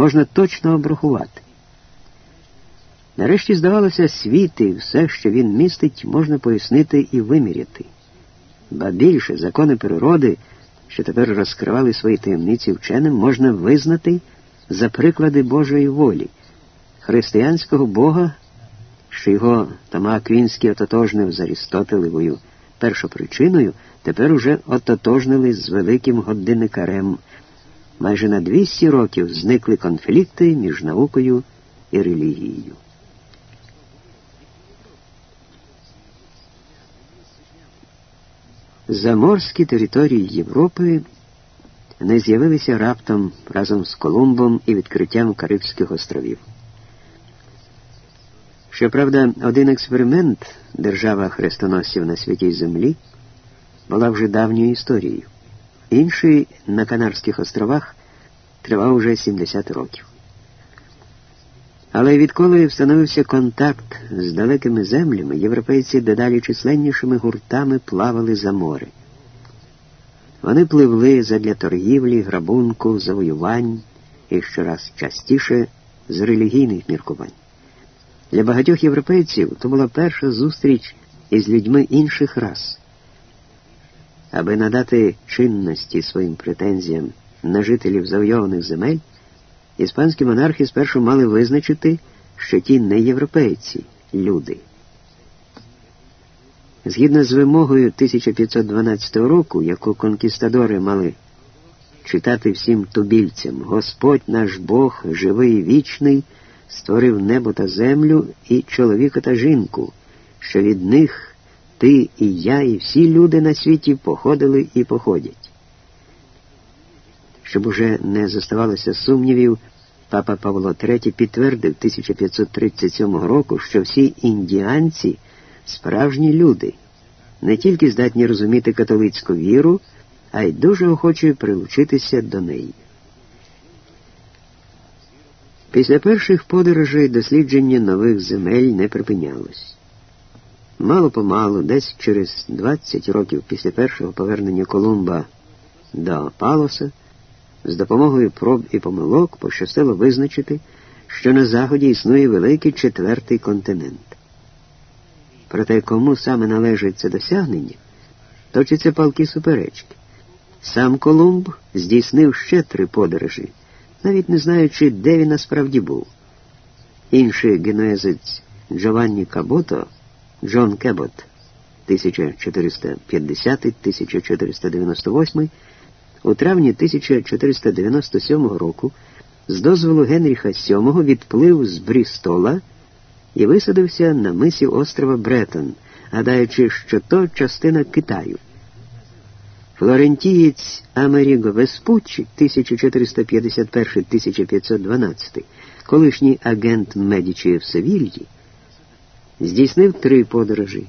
можна точно обрахувати. Нарешті, здавалося, світ і все, що він містить, можна пояснити і виміряти. Ба більше закони природи, що тепер розкривали свої таємниці вченим, можна визнати за приклади Божої волі, християнського Бога, що його Тома Аквінський ототожнив з Арістотелевою першопричиною, тепер уже ототожнили з великим годинникарем. Майже на 200 років зникли конфлікти між наукою і релігією. Заморські території Європи не з'явилися раптом разом з Колумбом і відкриттям Карибських островів. Щоправда, один експеримент держава хрестоносців на святій землі була вже давньою історією. Інший на Канарських островах тривав уже 70 років. Але відколи встановився контакт з далекими землями, європейці дедалі численнішими гуртами плавали за море. Вони пливли задля торгівлі, грабунку, завоювань і щораз частіше з релігійних міркувань. Для багатьох європейців то була перша зустріч із людьми інших рас. Аби надати чинності своїм претензіям на жителів завойованих земель, іспанські монархи спершу мали визначити, що ті не європейці, люди. Згідно з вимогою 1512 року, яку конкістадори мали читати всім тубільцям, Господь наш Бог, живий і вічний, створив небо та землю і чоловіка та жінку, що від них ти і я, і всі люди на світі походили і походять. Щоб уже не зоставалося сумнівів, папа Павло III підтвердив 1537 року, що всі індіанці справжні люди, не тільки здатні розуміти католицьку віру, а й дуже охочі прилучитися до неї. Після перших подорожей дослідження нових земель не припинялось. Мало помалу, десь через 20 років після першого повернення Колумба до Палоса, з допомогою проб і помилок пощастило визначити, що на Заході існує великий четвертий континент. Проте кому саме належить це досягнення, точаться палки суперечки. Сам Колумб здійснив ще три подорожі, навіть не знаючи, де він насправді був. Інший генуезець Джованні Кабото, Джон Кебот, 1450-1498, у травні 1497 року з дозволу Генріха VII відплив з Брістола і висадився на мисі острова Бретон, гадаючи, що то частина Китаю. Флорентієць Амеріго Веспуччі 1451-1512, колишній агент Медічі в Севільї, здійснив три подорожі.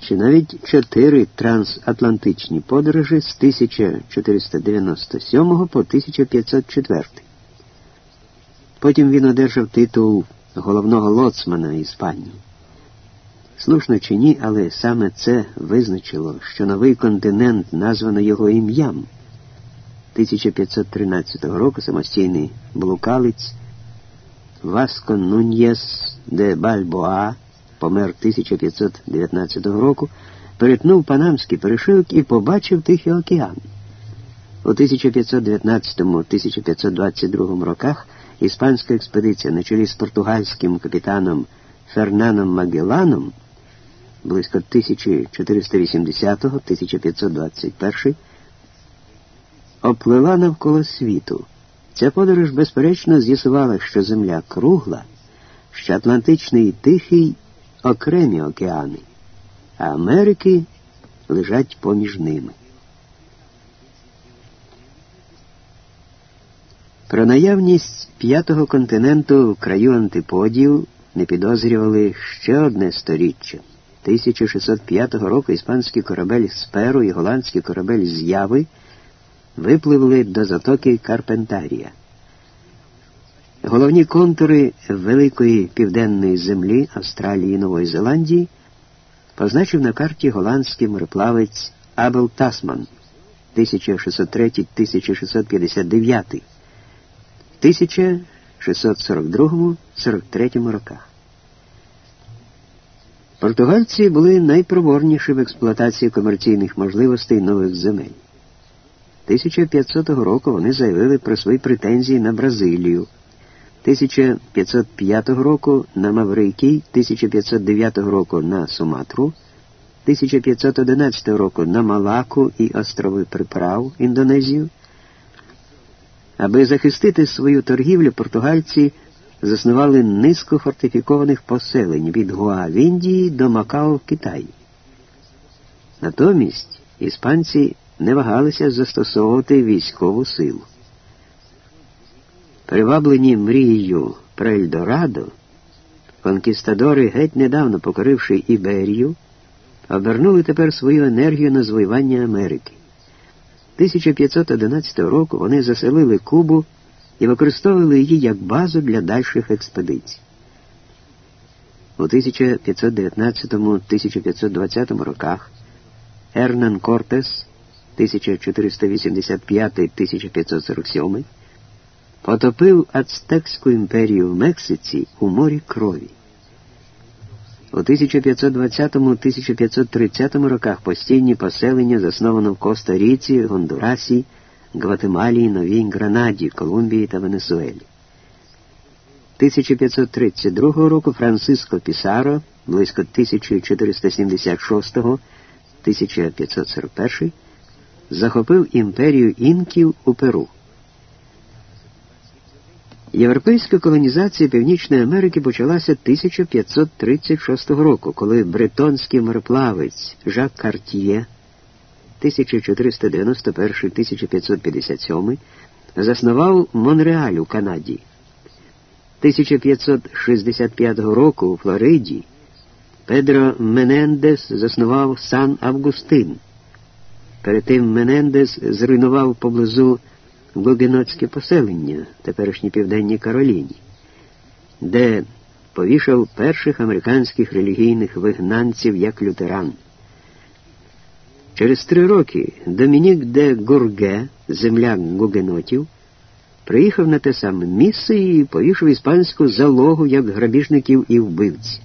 Чи навіть чотири трансатлантичні подорожі з 1497 по 1504. Потім він одержав титул головного лоцмана Іспанії. Слушно чи ні, але саме це визначило, що новий континент названо його ім'ям. 1513 року самостійний блукалець Васко Нуньєс де Бальбоа помер 1519 року, перетнув Панамський перешийок і побачив Тихий океан. У 1519-1522 роках іспанська експедиція на чолі з португальським капітаном Фернаном Магеланом близько 1480-1521 оплила навколо світу. Ця подорож, безперечно, з'ясувала, що Земля кругла, що Атлантичний Тихий окремі океани, а Америки лежать поміж ними. Про наявність п'ятого континенту в краю антиподів не підозрювали ще одне сторіччя. 1605 року іспанський корабель Сперу і голландський корабель З'яви випливли до затоки Карпентарія. Головні контури Великої Південної землі Австралії і Нової Зеландії позначив на карті голландський мореплавець Абел Тасман 1603-1659, 1642-43 роках. Португальці були найпроборніші в експлуатації комерційних можливостей нових земель. 1500 року вони заявили про свої претензії на Бразилію. 1505 року на Маврикій, 1509 року на Суматру, 1511 року на Малаку і острови Приправ Індонезію. Аби захистити свою торгівлю, португальці заснували низку фортифікованих поселень від Гуа в Індії до Макао в Китаї. Натомість іспанці не вагалися застосовувати військову силу. Приваблені мрією про Ельдорадо, конкістадори, геть недавно покоривши Іберію, обернули тепер свою енергію на звоювання Америки. 1511 року вони заселили Кубу і використовували її як базу для дальших експедицій. У 1519-1520 роках Ернан Кортес 1485-1547 потопив Ацтекську імперію в Мексиці у морі крові. У 1520-1530 роках постійні поселення засновано в Коста-Ріці, Гондурасі, Гватемалі, Новій Гранаді, Колумбії та Венесуелі. 1532 року Франциско Пісаро близько 1476-1541 захопив імперію інків у Перу. Європейська колонізація Північної Америки почалася 1536 року, коли бретонський мореплавець Жак Картіє 1491-1557 заснував Монреаль у Канаді. 1565 року у Флориді Педро Менендес заснував Сан Августин. Перед тим Менендес зруйнував поблизу гугенотське поселення, теперішній Південній Кароліні, де повішав перших американських релігійних вигнанців як лютеран. Через три роки Домінік де Гурге, земляк гугенотів, приїхав на те саме місце і повішав іспанську залогу як грабіжників і вбивць.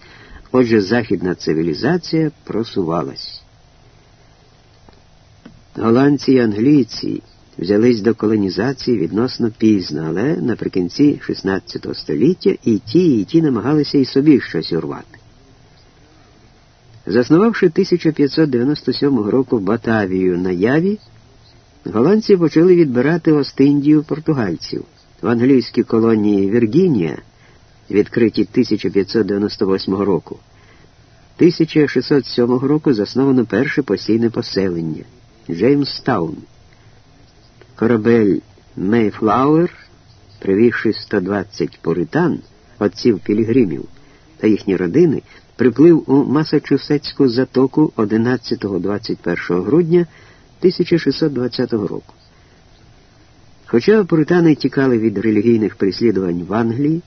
Отже, західна цивілізація просувалась. Голландці і англійці взялись до колонізації відносно пізно, але наприкінці XVI століття і ті, і ті намагалися і собі щось урвати. Заснувавши 1597 року Батавію на Яві, голландці почали відбирати Остіндію португальців в англійській колонії Віргінія, відкритій 1598 року. 1607 року засновано перше постійне поселення Джеймстаун. Корабель Мейфлауер, привівши 120 пуритан, отців Пілігримів та їхні родини, приплив у Масачусетську затоку 11-21 грудня 1620 року. Хоча пуритани тікали від релігійних переслідувань в Англії,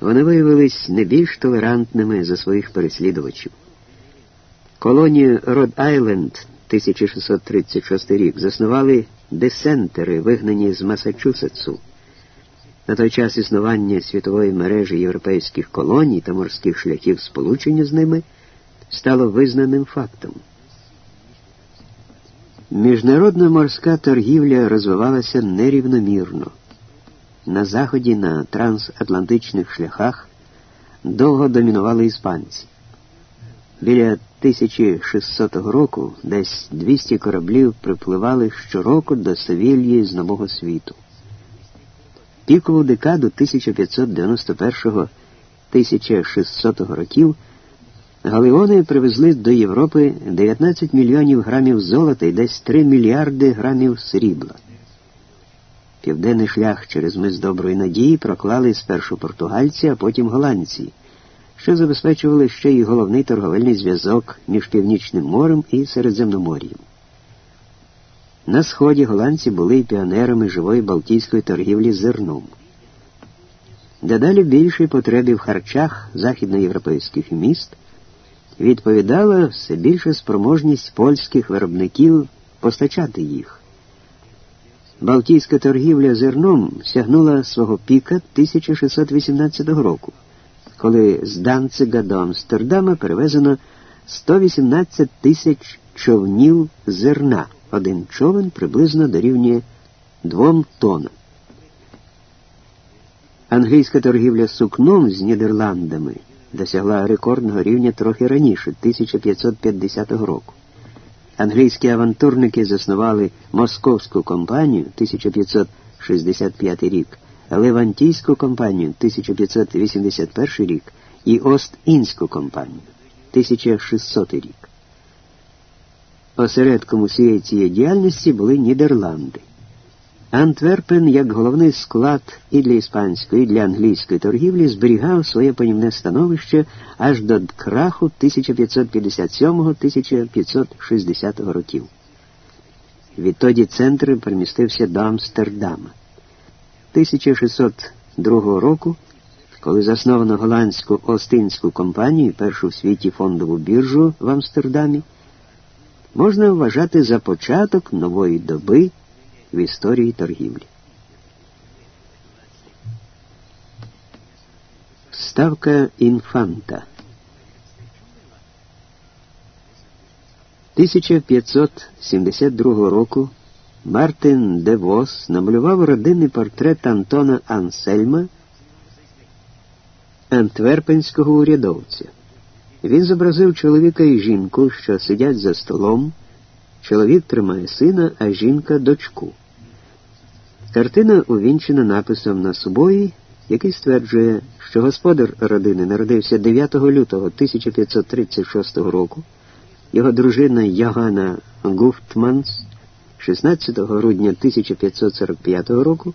вони виявились не більш толерантними за своїх переслідувачів. Колонію Род Айленд 1636 рік заснували десентери, вигнані з Масачусетсу. На той час існування світової мережі європейських колоній та морських шляхів сполучення з ними стало визнаним фактом. Міжнародна морська торгівля розвивалася нерівномірно. На заході на трансатлантичних шляхах довго домінували іспанці. Біля 1600 року десь 200 кораблів припливали щороку до Севільї з Нового світу. Пікову декаду 1591-1600 років галеони привезли до Європи 19 мільйонів грамів золота і десь 3 мільярди грамів срібла. Південний шлях через мис Доброї Надії проклали спершу португальці, а потім голландці що забезпечували ще й головний торговельний зв'язок між Північним морем і Середземномор'ям. На сході голландці були й піонерами живої балтійської торгівлі зерном. Дедалі більшій потребі в харчах західноєвропейських міст відповідала все більша спроможність польських виробників постачати їх. Балтійська торгівля зерном сягнула свого піка 1618 року, коли з Данцига до Амстердама перевезено 118 тисяч човнів зерна. Один човен приблизно дорівнює 2 тоннам. Англійська торгівля сукном з Нідерландами досягла рекордного рівня трохи раніше, 1550 року. Англійські авантурники заснували Московську компанію 1565 рік, Левантійську компанію 1581 рік і Ост-Інську компанію 1600 рік. Осередком усієї цієї діяльності були Нідерланди. Антверпен, як головний склад і для іспанської, і для англійської торгівлі, зберігав своє панівне становище аж до краху 1557-1560 років. Відтоді центр перемістився до Амстердама. 1602 року, коли засновано голландську Остинську компанію, першу в світі фондову біржу в Амстердамі, можна вважати за початок нової доби в історії торгівлі. Ставка інфанта 1572 року Мартин де Вос намалював родинний портрет Антона Ансельма, антверпенського урядовця. Він зобразив чоловіка і жінку, що сидять за столом. Чоловік тримає сина, а жінка дочку. Картина увінчена написом на собою, який стверджує, що господар родини народився 9 лютого 1536 року, його дружина Ягана Гуфтманс 16 грудня 1545 року,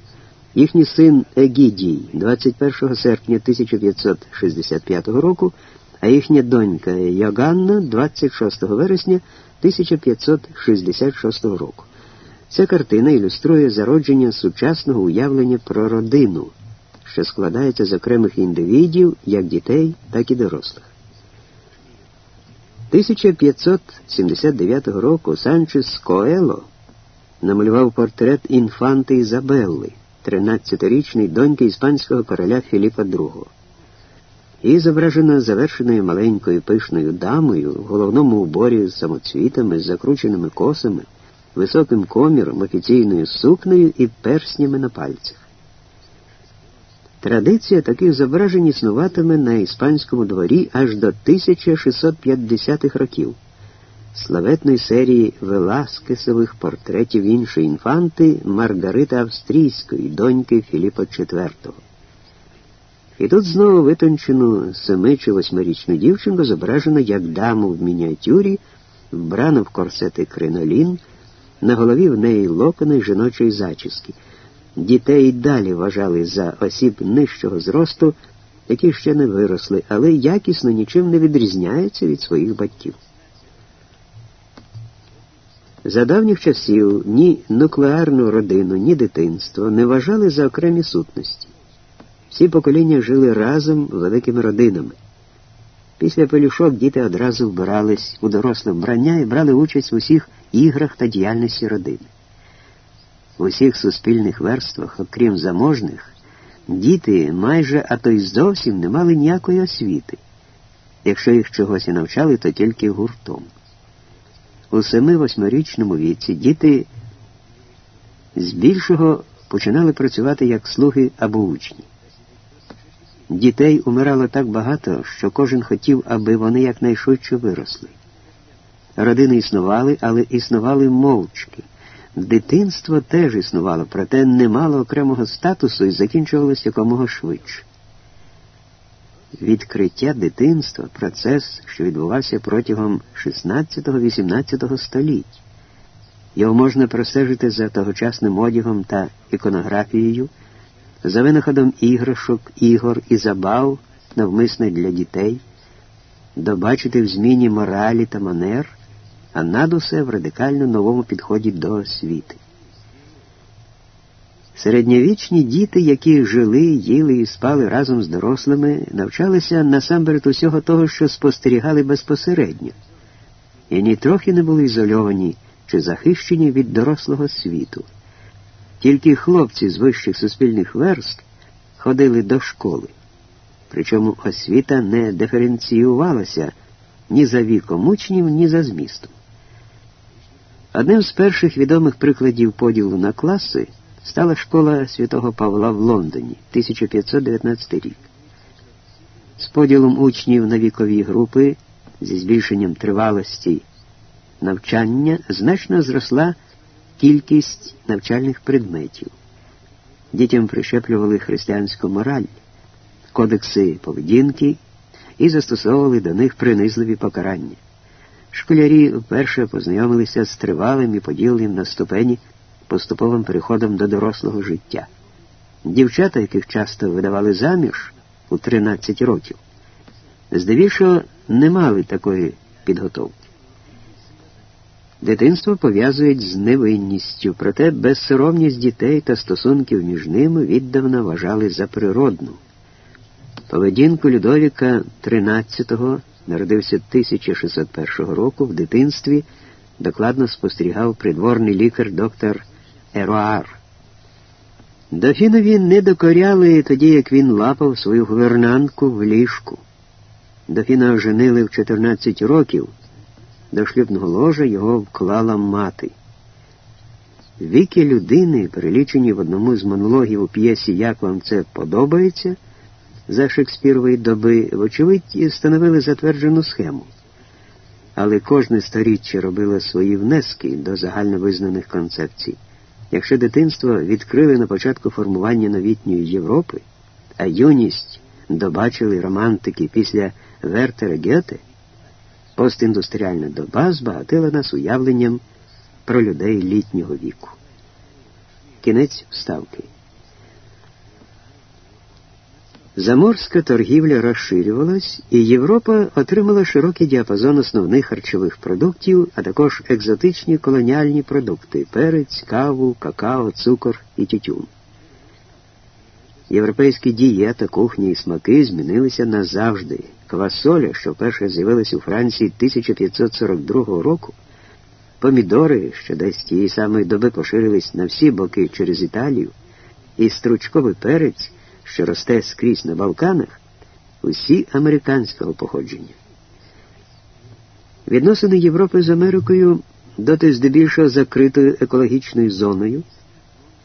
їхній син Егідій 21 серпня 1565 року, а їхня донька Яганна 26 вересня 1566 року. Ця картина ілюструє зародження сучасного уявлення про родину, що складається з окремих індивідів, як дітей, так і дорослих. 1579 року Санчес Коело намалював портрет інфанти Ізабелли, 13-річної доньки іспанського короля Філіпа II. Її зображено завершеною маленькою пишною дамою в головному уборі з самоцвітами, з закрученими косами високим коміром, офіційною сукнею і перснями на пальцях. Традиція таких зображень існуватиме на іспанському дворі аж до 1650-х років, славетної серії Веласкесових портретів іншої інфанти Маргарити Австрійської, доньки Філіпа IV. І тут знову витончену семи чи восьмирічну дівчинку зображено як даму в мініатюрі, вбрану в корсети кринолін, на голові в неї локони жіночої зачіски. Дітей далі вважали за осіб нижчого зросту, які ще не виросли, але якісно нічим не відрізняються від своїх батьків. За давніх часів ні нуклеарну родину, ні дитинство не вважали за окремі сутності. Всі покоління жили разом великими родинами. Після пелюшок діти одразу вбирались у доросле вбрання і брали участь в усіх іграх та діяльності родини. В усіх суспільних верствах, окрім заможних, діти майже, а то й зовсім не мали ніякої освіти. Якщо їх чогось і навчали, то тільки гуртом. У семи-восьмирічному віці діти збільшого починали працювати як слуги або учні. Дітей умирало так багато, що кожен хотів, аби вони якнайшвидше виросли. Родини існували, але існували мовчки. Дитинство теж існувало, проте не мало окремого статусу і закінчувалося якомога швидше. Відкриття дитинства процес, що відбувався протягом 16-18 століть. Його можна простежити за тогочасним одягом та іконографією за винаходом іграшок, ігор і забав, навмисне для дітей, добачити в зміні моралі та манер, а над усе в радикально новому підході до освіти. Середньовічні діти, які жили, їли і спали разом з дорослими, навчалися насамперед усього того, що спостерігали безпосередньо, і нітрохи не були ізольовані чи захищені від дорослого світу. Тільки хлопці з вищих суспільних верст ходили до школи. Причому освіта не диференціювалася ні за віком учнів, ні за змістом. Одним з перших відомих прикладів поділу на класи стала школа святого Павла в Лондоні 1519 рік. З поділом учнів на вікові групи зі збільшенням тривалості навчання значно зросла кількість навчальних предметів. Дітям прищеплювали християнську мораль, кодекси поведінки і застосовували до них принизливі покарання. Школярі вперше познайомилися з тривалим і поділеним на ступені поступовим переходом до дорослого життя. Дівчата, яких часто видавали заміж у 13 років, здебільшого не мали такої підготовки. Дитинство пов'язують з невинністю, проте безсоромність дітей та стосунків між ними віддавна вважали за природну. Поведінку Людовіка XIII народився 1601 року в дитинстві, докладно спостерігав придворний лікар доктор Еруар. Дофінові не докоряли тоді, як він лапав свою гувернантку в ліжку. Дофіна оженили в 14 років. До шлюбного ложа його вклала мати. Віки людини, перелічені в одному з монологів у п'єсі Як вам це подобається, за Шекспірової доби, вочевидь, становили затверджену схему. Але кожне сторіччя робило свої внески до загальновизнаних концепцій. Якщо дитинство відкрили на початку формування новітньої Європи, а юність добачили романтики після Вертера Гьоте, постіндустріальна доба збагатила нас уявленням про людей літнього віку. Кінець вставки. Заморська торгівля розширювалась, і Європа отримала широкий діапазон основних харчових продуктів, а також екзотичні колоніальні продукти перець, каву, какао, цукор і тютюн. Європейські дієта, кухні і смаки змінилися назавжди. Квасоля, що вперше з'явилася у Франції 1542 року, помідори, що десь тієї самої доби поширились на всі боки через Італію, і стручковий перець що росте скрізь на Балканах, усі американського походження. Відносини Європи з Америкою, доти здебільшого закритою екологічною зоною,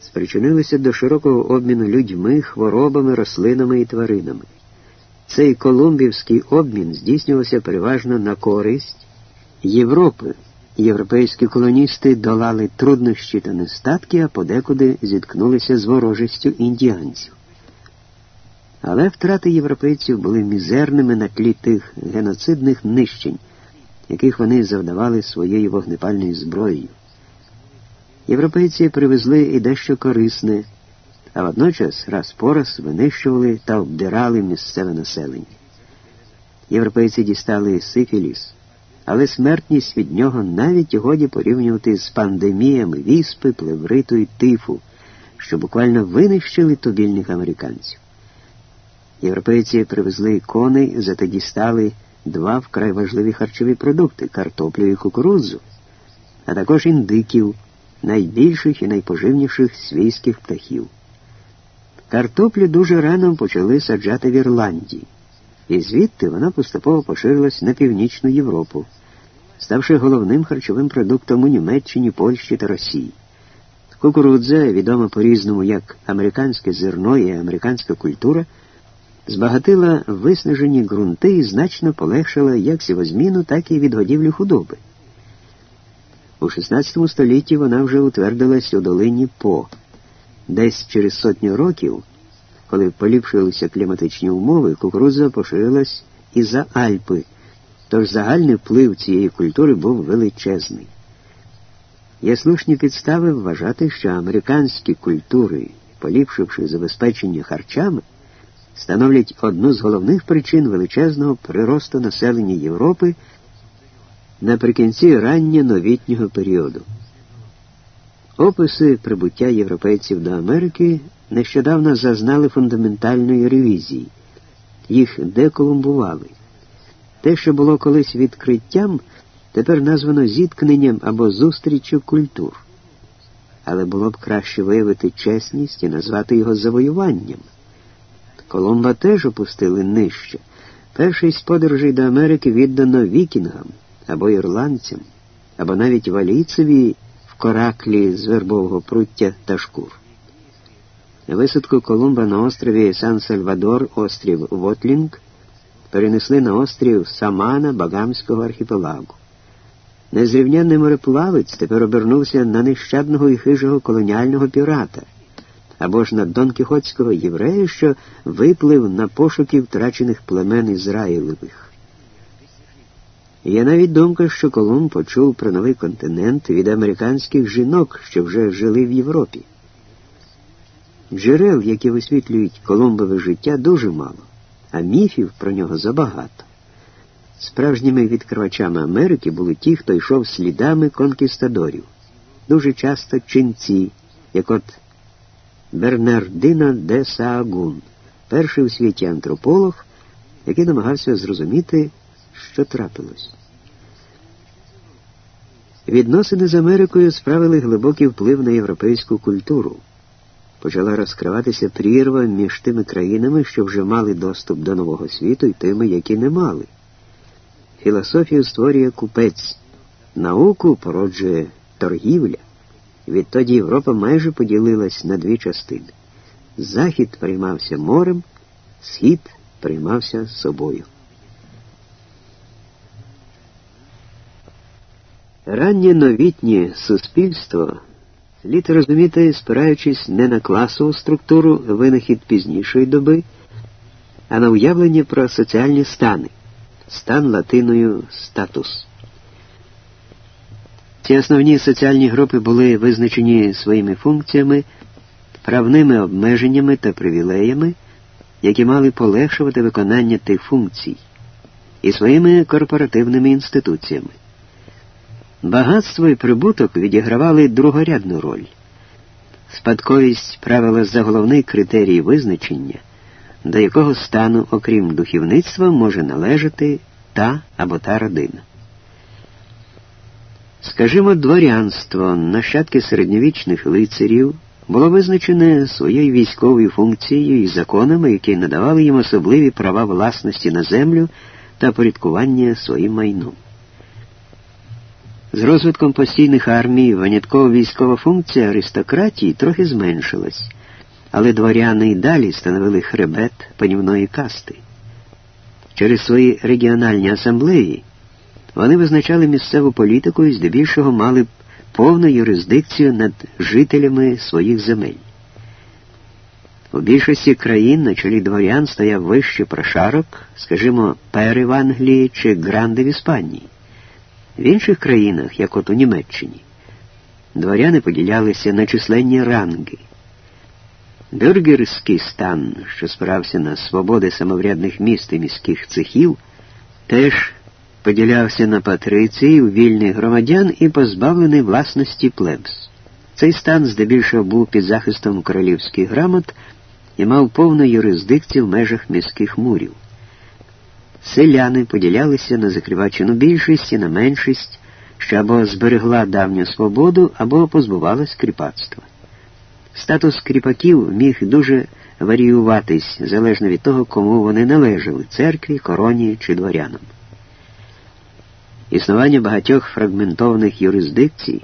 спричинилися до широкого обміну людьми, хворобами, рослинами і тваринами. Цей колумбівський обмін здійснювався переважно на користь Європи. Європейські колоністи долали труднощі та нестатки, а подекуди зіткнулися з ворожістю індіанців. Але втрати європейців були мізерними на тлі тих геноцидних нищень, яких вони завдавали своєю вогнепальною зброєю. Європейці привезли і дещо корисне, а водночас раз по раз винищували та обдирали місцеве населення. Європейці дістали сифіліс, але смертність від нього навіть годі порівнювати з пандеміями віспи, плевриту і тифу, що буквально винищили тубільних американців. Європейці привезли коней, зате дістали два вкрай важливі харчові продукти картоплю і кукурудзу, а також індиків, найбільших і найпоживніших свійських птахів. Картоплю дуже рано почали саджати в Ірландії, і звідти вона поступово поширилась на північну Європу, ставши головним харчовим продуктом у Німеччині, Польщі та Росії. Кукурудза, відома по різному як американське зерно і американська культура збагатила виснажені ґрунти і значно полегшила як сівозміну, так і відгодівлю худоби. У XVI столітті вона вже утвердилась у долині По. Десь через сотню років, коли поліпшилися кліматичні умови, кукурудза поширилась і за Альпи, тож загальний вплив цієї культури був величезний. Є слушні підстави вважати, що американські культури, поліпшивши забезпечення харчами, становлять одну з головних причин величезного приросту населення Європи наприкінці ранньо-новітнього періоду. Описи прибуття європейців до Америки нещодавно зазнали фундаментальної ревізії, їх деколумбували. Те, що було колись відкриттям, тепер названо зіткненням або зустріччю культур. але було б краще виявити чесність і назвати його завоюванням. Колумба теж опустили нижче. Перший з подорожей до Америки віддано вікінгам або ірландцям, або навіть валійцеві в кораклі з вербового пруття та шкур. Висадку Колумба на острові Сан-Сальвадор, острів Вотлінг, перенесли на острів Самана Багамського архіпелагу. Незрівнянний мореплавець тепер обернувся на нещадного і хижого колоніального пірата або ж на донкіхотського єврея, що виплив на пошуки втрачених племен Ізраїлевих. Є навіть думка, що Колумб почув про новий континент від американських жінок, що вже жили в Європі. Джерел, які висвітлюють Колумбове життя, дуже мало, а міфів про нього забагато. Справжніми відкривачами Америки були ті, хто йшов слідами конкістадорів, дуже часто ченці, як от Бернардино де Саагун, перший у світі антрополог, який намагався зрозуміти, що трапилось. Відносини з Америкою справили глибокий вплив на європейську культуру. Почала розкриватися прірва між тими країнами, що вже мали доступ до нового світу, і тими, які не мали. Філософію створює купець, науку породжує торгівля. Відтоді Європа майже поділилась на дві частини. Захід приймався морем, схід приймався собою. Раннє новітнє суспільство слід розуміти, спираючись не на класову структуру винахід пізнішої доби, а на уявлення про соціальні стани, стан латиною статус. Ці основні соціальні групи були визначені своїми функціями, правними обмеженнями та привілеями, які мали полегшувати виконання тих функцій, і своїми корпоративними інституціями. Багатство і прибуток відігравали другорядну роль. Спадковість правила за головний критерій визначення, до якого стану, окрім духовництва, може належати та або та родина. Скажімо, дворянство, нащадки середньовічних лицарів, було визначене своєю військовою функцією і законами, які надавали їм особливі права власності на землю та порядкування своїм майном. З розвитком постійних армій виняткова військова функція аристократії трохи зменшилась, але дворяни й далі становили хребет панівної касти. Через свої регіональні асамблеї вони визначали місцеву політику і здебільшого мали повну юрисдикцію над жителями своїх земель. У більшості країн на чолі дворян стояв вищий прошарок, скажімо, пери в Англії чи гранди в Іспанії. В інших країнах, як от у Німеччині, дворяни поділялися на численні ранги. Бюргерський стан, що спирався на свободи самоврядних міст і міських цехів, теж поділявся на патриції, вільних громадян і позбавлений власності плебс. Цей стан здебільшого був під захистом королівських грамот і мав повну юрисдикцію в межах міських мурів. Селяни поділялися на закривачену більшість і на меншість, що або зберегла давню свободу, або позбувалась кріпацтва. Статус кріпаків міг дуже варіюватись залежно від того, кому вони належали церкві, короні чи дворянам. Існування багатьох фрагментованих юрисдикцій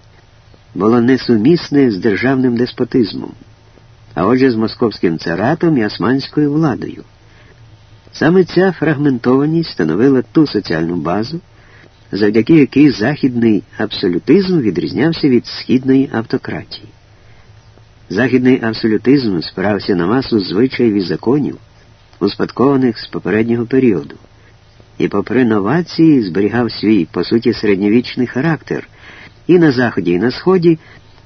було несумісне з державним деспотизмом, а отже з московським царатом і османською владою. Саме ця фрагментованість становила ту соціальну базу, завдяки якій західний абсолютизм відрізнявся від східної автократії. Західний абсолютизм спирався на масу звичаїв і законів, успадкованих з попереднього періоду і, попри новації, зберігав свій, по суті, середньовічний характер. І на Заході, і на Сході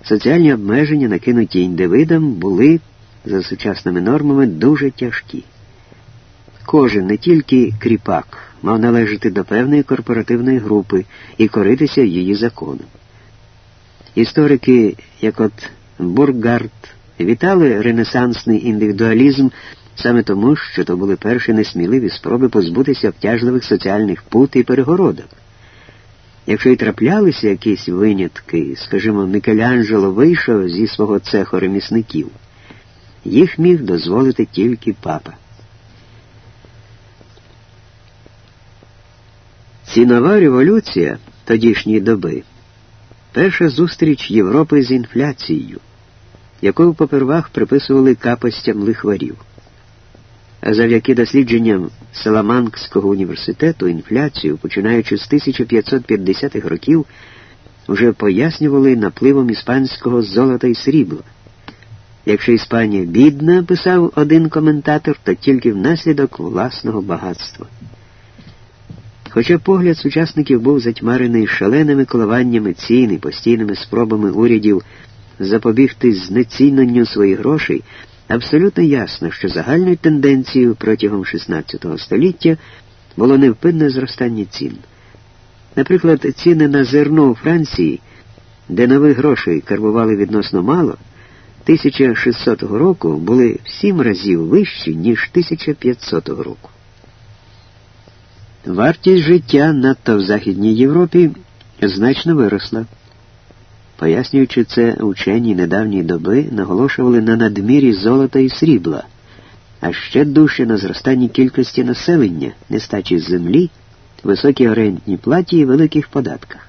соціальні обмеження, накинуті індивидам, були, за сучасними нормами, дуже тяжкі. Кожен, не тільки кріпак, мав належати до певної корпоративної групи і коритися її законом. Історики, як от Бургард, вітали ренесансний індивідуалізм саме тому, що то були перші несміливі спроби позбутися обтяжливих соціальних пут і перегородок. Якщо й траплялися якісь винятки, скажімо, Мікеланджело вийшов зі свого цеху ремісників, їх міг дозволити тільки папа. Цінова революція тодішньої доби перша зустріч Європи з інфляцією, яку попервах приписували капостям лихварів. Завдяки дослідженням Саламанкського університету інфляцію, починаючи з 1550-х років, вже пояснювали напливом іспанського золота і срібла. Якщо Іспанія бідна, писав один коментатор, то тільки внаслідок власного багатства. Хоча погляд сучасників був затьмарений шаленими коливаннями цін і постійними спробами урядів запобігти знеціненню своїх грошей, абсолютно ясно, що загальною тенденцією протягом XVI століття було невпинне зростання цін. Наприклад, ціни на зерно у Франції, де нових грошей карбували відносно мало, 1600 року були в сім разів вищі, ніж 1500 року. Вартість життя надто в Західній Європі значно виросла. Пояснюючи це, учені недавньої доби наголошували на надмірі золота і срібла, а ще дужче на зростанні кількості населення, нестачі землі, високій орендній платі і великих податках.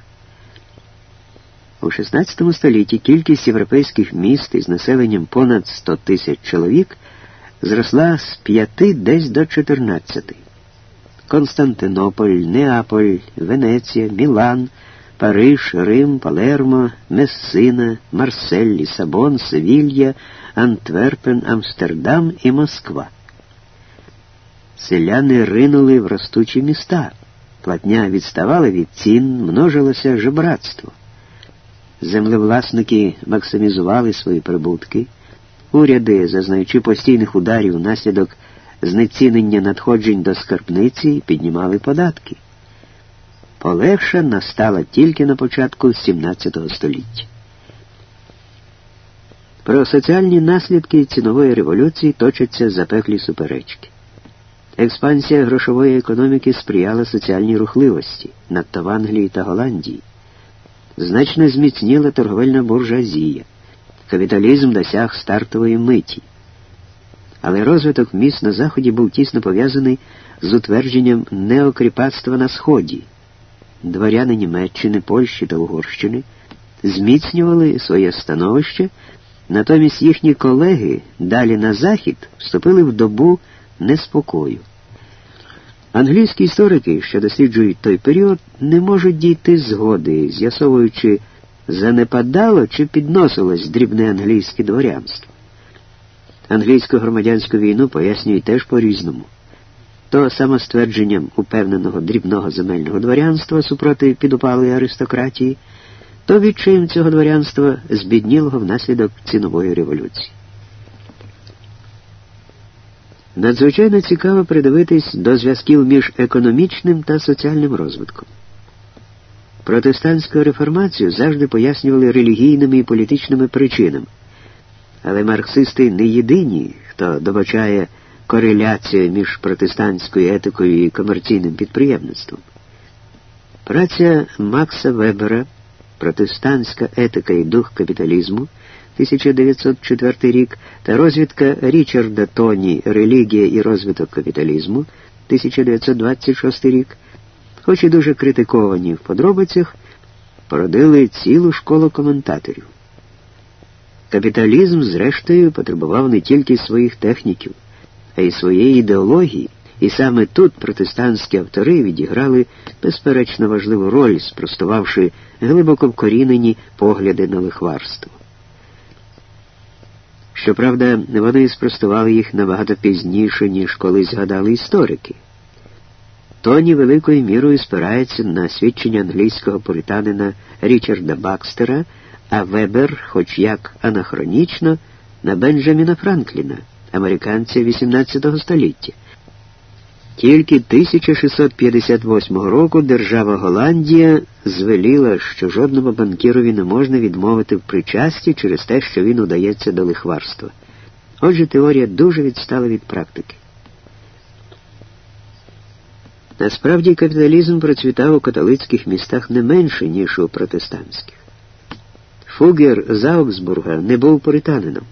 У XVI столітті кількість європейських міст із населенням понад 100 тисяч чоловік зросла з 5 десь до 14. Константинополь, Неаполь, Венеція, Мілан, Париж, Рим, Палермо, Мессина, Марсель, Лісабон, Севілья, Антверпен, Амстердам і Москва. Селяни ринули в ростучі міста. Платня відставала від цін, множилося жебратство. Землевласники максимізували свої прибутки, уряди, зазнаючи постійних ударів внаслідок знецінення надходжень до скарбниці, піднімали податки. Полегша настала тільки на початку XVII століття. Про соціальні наслідки цінової революції точаться запеклі суперечки. Експансія грошової економіки сприяла соціальній рухливості, надто в Англії та Голландії. Значно зміцніла торговельна буржуазія. Капіталізм досяг стартової миті. Але розвиток міст на Заході був тісно пов'язаний з утвердженням неокріпацтва на Сході. Дворяни Німеччини, Польщі та Угорщини зміцнювали своє становище, натомість їхні колеги далі на захід вступили в добу неспокою. Англійські історики, що досліджують той період, не можуть дійти згоди, з'ясовуючи, занепадало чи підносилось дрібне англійське дворянство. Англійську громадянську війну пояснюють теж по-різному. То самоствердженням упевненого дрібного земельного дворянства супроти підупалої аристократії, то відчаєм цього дворянства збіднілого внаслідок цінової революції. Надзвичайно цікаво придивитись до зв'язків між економічним та соціальним розвитком. Протестантську реформацію завжди пояснювали релігійними і політичними причинами, але марксисти не єдині, хто добачає кореляцію між протестантською етикою і комерційним підприємництвом. Праця Макса Вебера Протестантська етика і дух капіталізму. 1904 рік та розвідка Річарда Тоні Релігія і розвиток капіталізму 1926 рік, хоч і дуже критиковані в подробицях, породили цілу школу коментаторів. Капіталізм, зрештою, потребував не тільки своїх техніків, а й своєї ідеології, і саме тут протестантські автори відіграли безперечно важливу роль, спростувавши глибоко вкорінені погляди на лихварство. Щоправда, вони спростували їх набагато пізніше, ніж колись згадали історики. Тоні великою мірою спирається на свідчення англійського пуританина Річарда Бакстера, а Вебер, хоч як анахронічно, на Бенджаміна Франкліна, американця XVIII століття. Тільки 1658 року держава Голландія звеліла, що жодному банкірові не можна відмовити в причасті через те, що він удається до лихварства. Отже, теорія дуже відстала від практики. Насправді капіталізм процвітав у католицьких містах не менше, ніж у протестантських. Фугер з Аугсбурга не був пуританином.